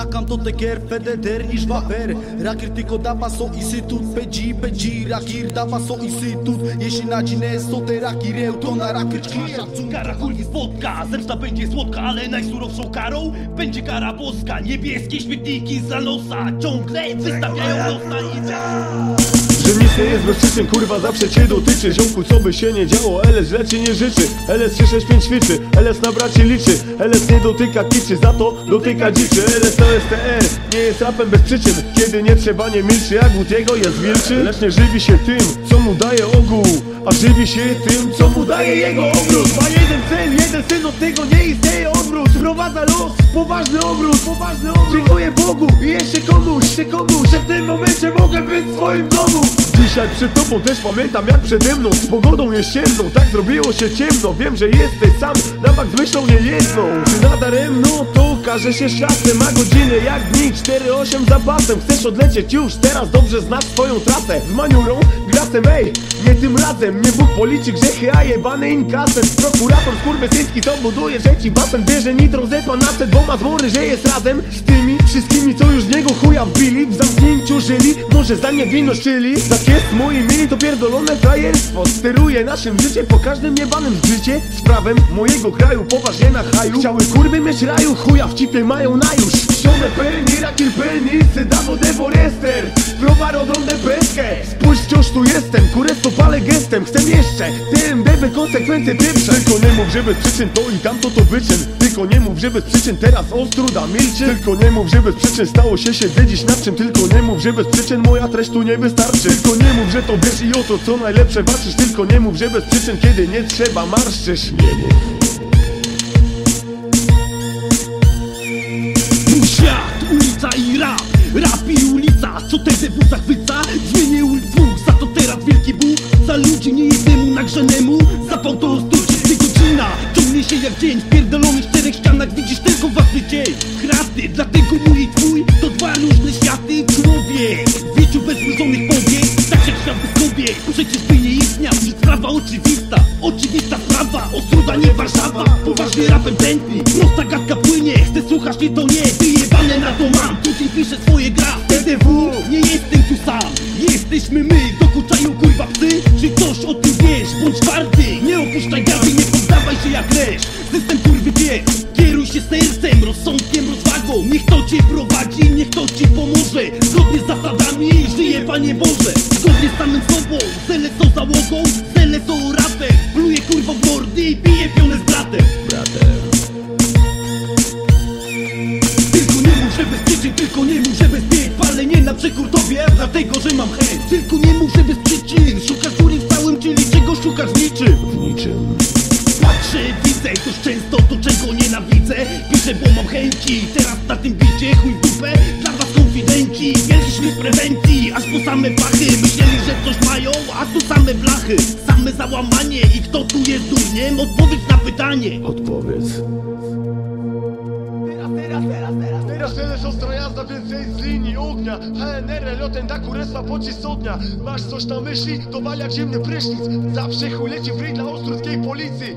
na cam tot te quer, fede der nici va ver, rakirti kodapa so isi tut pe ji pe ji, dama so instytut. Jeśli na dzinę so te rakireu To na czkija Kara kurwi spotka, zemsta będzie słodka, ale najsurowszą karą będzie kara boska. Niebieskie śmietniki za losa ciągle wystawiają losa i Że nic nie jest bez przyczyn, kurwa zawsze cię dotyczy. Ziomku co by się nie działo, LS źle ci nie życzy. LS 365 ćwiczy, LS na braci liczy. LS nie dotyka kiczy, za to dotyka dziczy. LS to STR, nie jest rapem bez przyczyn. Kiedy nie trzeba nie milczy, jak wód jego jest wilczy. Lecz nie żywi się tym, co mu daje ogół A żywi się tym, co mu daje jego ogród. Ma jeden cel, jeden syn, od tego nie istnieje obrót. Wprowadza los, poważny obrót, poważny obrót. Dziękuję Bogu i jeszcze komuś, jeszcze komuś Że w tym momencie mogę być w swoim domu. Dzisiaj przed tobą też pamiętam jak przede mną Z pogodą jesienną, tak zrobiło się ciemno. Wiem, że jesteś sam, na bak z myślą niejedną Czy nadaremno to okaże się szasem A godziny jak dni, 4-8 zapasem Chcesz odlecieć już, teraz dobrze znasz swoją trasę. Z grasem, ej, nie tym razem Nie Bóg policzy grzechy, a jebany inkasem Prokurator skurwysyński to buduje, że ci basen Bierze nitro ze panace, dwoma zmory, że jest razem Z tymi wszystkimi, co już niego chuja wbili. W zamknięciu żyli, może za niewinność czyli. Tak jest, moi mili, to pierdolone frajerstwo. Steruje naszym życiem po każdym jebanym zgrzycie Z prawem mojego kraju, poważnie na haju. Chciały kurwy mieć raju, chuja w cipie mają na już. Ściągnę pełni, rakil pełni, de forester gestem Chcę jeszcze, TMDB konsekwencje pierwsze. Tylko nie mów, że bez przyczyn to i tamto to wyczyn. Tylko nie mów, że bez przyczyn teraz ostruda milczy. Tylko nie mów, że bez przyczyn stało się siedzę dziś na czym. Tylko nie mów, że bez przyczyn moja treść tu nie wystarczy. Tylko nie mów, że to wiesz i o to co najlepsze walczysz. Tylko nie mów, że bez przyczyn kiedy nie trzeba marszczysz. Nie mów Za ludzi nie jednemu nagrzanemu Zapał to o 130 godzina Ciągnie się jak dzień. W pierdolonych czterech ścianach Widzisz tylko własny cień Kraty, dlatego mój i twój To dwa różne światy. Człowiek, w wieczu bezmierzonych powiek Tak jak świat bez kobiet Przecież by nie istniał I sprawa oczywista Oczywista sprawa, Ostruda nie Warszawa. Poważnie rapem tętni Prosta gadka płynie Chcę słuchać, nie to nie. Wyjebane na to mam Tutaj piszę swoje gra Cele są rapem Pluje kurwa w mordy i bije pionę z bratem. Tylko nie mów, że bez przyczyn, tylko nie mów, że bez bieg Palę nie na przekór tobie, dlatego, że mam chęć. Tylko nie że bez przyczyn Szukasz góry w całym, czyli czego szukasz w niczym? W niczym. Patrzę, widzę, toż często to czego nienawidzę. Piszę, bo mam chęci, teraz na tym bicie chuj dupę. Dla was konfidenci, mieliśmy prewencji. Aż po same pachy, myśleli, że coś mają A tu same blachy, same załamanie I kto tu jest durniem? Odpowiedź na pytanie. Odpowiedz. Teraz, teraz, teraz, teraz. Teraz ostra jazda, więcej z linii ognia. HNR, lotem da kurestwa pocisodnia Masz coś na myśli? To wal jak zimny prysznic. Zawsze chuj leci w ryj dla ostruckiej policji